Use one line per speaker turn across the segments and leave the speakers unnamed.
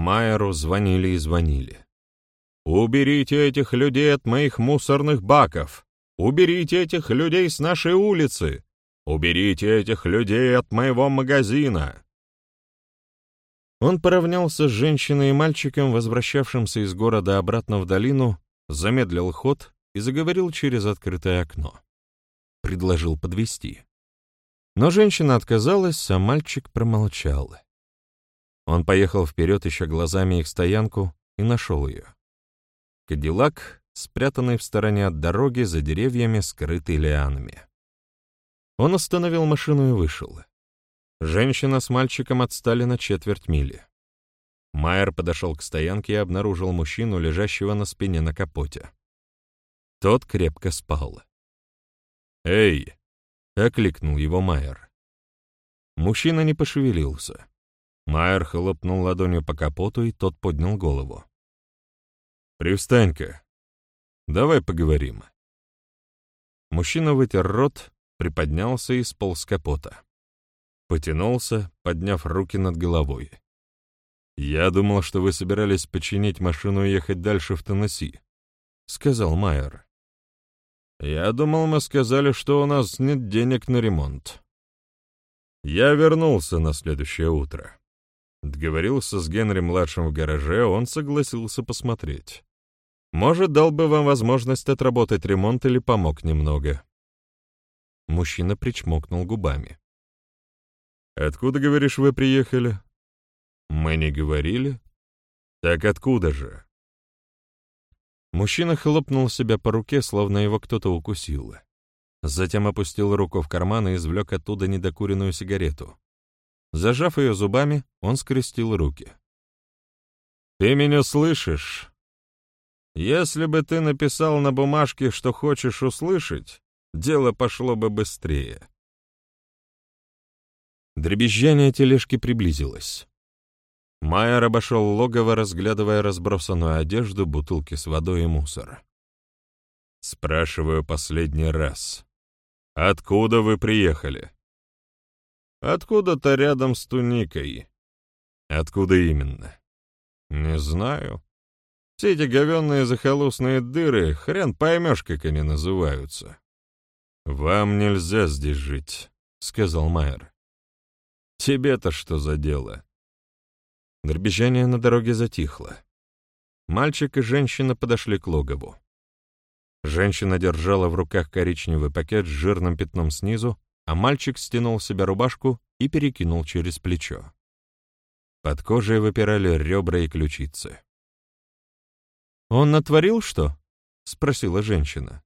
Майеру звонили и звонили. «Уберите этих людей от моих мусорных баков! Уберите этих людей с нашей улицы! Уберите этих людей от моего магазина!» Он поравнялся с женщиной и мальчиком, возвращавшимся из города обратно в долину, замедлил ход и заговорил через открытое окно. Предложил подвести. Но женщина отказалась, а мальчик промолчал. Он поехал вперед, ища глазами их стоянку, и нашел ее. Кадиллак, спрятанный в стороне от дороги, за деревьями, скрытый лианами. Он остановил машину и вышел. Женщина с мальчиком отстали на четверть мили. Майер подошел к стоянке и обнаружил мужчину, лежащего на спине на капоте. Тот крепко спал. «Эй!» — окликнул его Майер. Мужчина не пошевелился. Майер хлопнул ладонью по капоту, и тот поднял голову. «Привстань-ка. Давай поговорим». Мужчина вытер рот, приподнялся и сполз капота. Потянулся, подняв руки над головой. «Я думал, что вы собирались починить машину и ехать дальше в Теннесси», — сказал Майер. «Я думал, мы сказали, что у нас нет денег на ремонт». Я вернулся на следующее утро. Договорился с Генри-младшим в гараже, он согласился посмотреть. Может, дал бы вам возможность отработать ремонт или помог немного. Мужчина причмокнул губами. «Откуда, говоришь, вы приехали?» «Мы не говорили?» «Так откуда же?» Мужчина хлопнул себя по руке, словно его кто-то укусил. Затем опустил руку в карман и извлек оттуда недокуренную сигарету. Зажав ее зубами, он скрестил руки. «Ты меня слышишь? Если бы ты написал на бумажке, что хочешь услышать, дело пошло бы быстрее». Дребезжание тележки приблизилось. Майер обошел логово, разглядывая разбросанную одежду, бутылки с водой и мусор. «Спрашиваю последний раз. Откуда вы приехали?» Откуда-то рядом с туникой. Откуда именно? Не знаю. Все эти говенные захолустные дыры, хрен поймешь, как они называются. «Вам нельзя здесь жить», — сказал Майер. «Тебе-то что за дело?» Дребезжание на дороге затихло. Мальчик и женщина подошли к логову. Женщина держала в руках коричневый пакет с жирным пятном снизу, а мальчик стянул себе рубашку и перекинул через плечо. Под кожей выпирали ребра и ключицы. «Он натворил что?» — спросила женщина.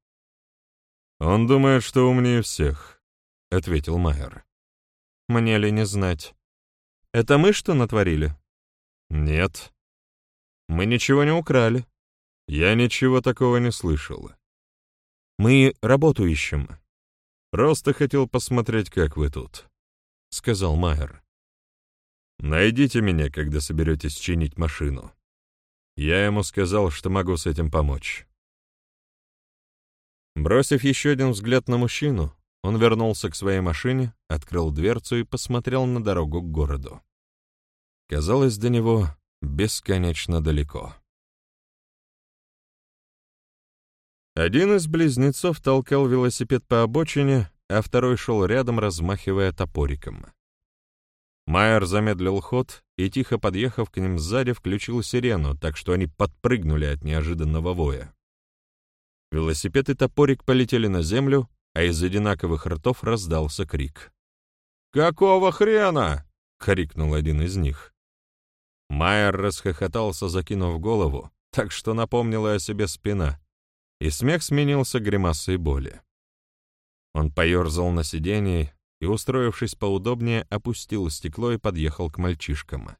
«Он думает, что умнее всех», — ответил Майер. «Мне ли не знать? Это мы что натворили?» «Нет». «Мы ничего не украли». «Я ничего такого не слышала». «Мы работу ищем», Просто хотел посмотреть, как вы тут», — сказал Майер. «Найдите меня, когда соберетесь чинить машину. Я ему сказал, что могу с этим помочь». Бросив еще один взгляд на мужчину, он вернулся к своей машине, открыл дверцу и посмотрел на дорогу к городу. Казалось, до него бесконечно далеко. Один из близнецов толкал велосипед по обочине, а второй шел рядом, размахивая топориком. Майер замедлил ход и, тихо подъехав к ним сзади, включил сирену, так что они подпрыгнули от неожиданного воя. Велосипед и топорик полетели на землю, а из одинаковых ртов раздался крик. «Какого хрена?» — крикнул один из них. Майер расхохотался, закинув голову, так что напомнила о себе спина, и смех сменился гримасой боли. Он поерзал на сиденье и, устроившись поудобнее, опустил стекло и подъехал к мальчишкам.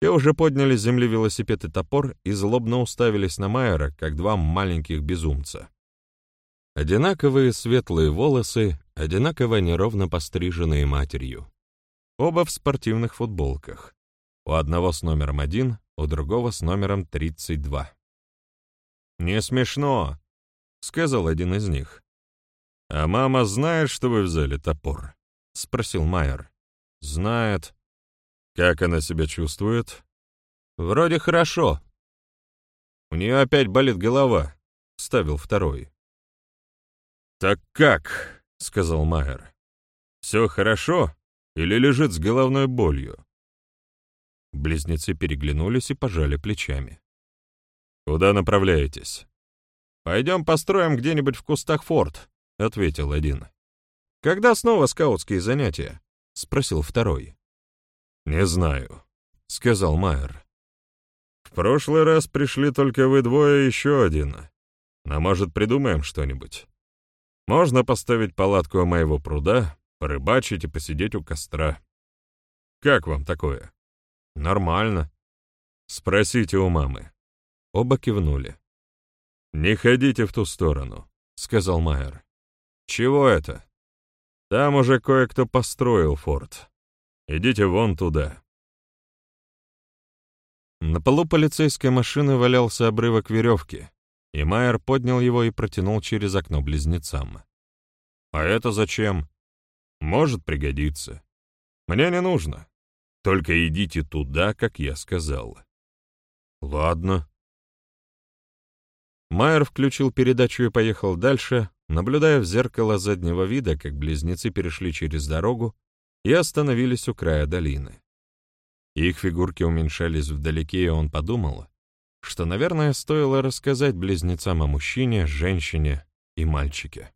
Те уже подняли с земли велосипед и топор и злобно уставились на Майера, как два маленьких безумца. Одинаковые светлые волосы, одинаково неровно постриженные матерью. Оба в спортивных футболках. У одного с номером один, у другого с номером 32. «Не смешно», — сказал один из них. «А мама знает, что вы взяли топор?» — спросил Майер. «Знает». «Как она себя чувствует?» Вроде хорошо. У нее опять болит голова, — ставил второй. «Так как?» — сказал Майер. «Все хорошо или лежит с головной болью?» Близнецы переглянулись и пожали плечами. «Куда направляетесь?» «Пойдем построим где-нибудь в кустах форт», — ответил один. «Когда снова скаутские занятия?» — спросил второй. «Не знаю», — сказал Майер. «В прошлый раз пришли только вы двое и еще один. Но, может, придумаем что-нибудь? Можно поставить палатку у моего пруда, порыбачить и посидеть у костра. Как вам такое?» «Нормально». «Спросите у мамы». Оба кивнули. «Не ходите в ту сторону», — сказал Майер. «Чего это?» «Там уже кое-кто построил форт. Идите вон туда». На полу полицейской машины валялся обрывок веревки, и Майер поднял его и протянул через окно близнецам. «А это зачем?» «Может пригодиться. Мне не нужно. Только идите туда, как я сказал». «Ладно», Майер включил передачу и поехал дальше, наблюдая в зеркало заднего вида, как близнецы перешли через дорогу и остановились у края долины. Их фигурки уменьшались вдалеке, и он подумал, что, наверное, стоило рассказать близнецам о мужчине, женщине и мальчике.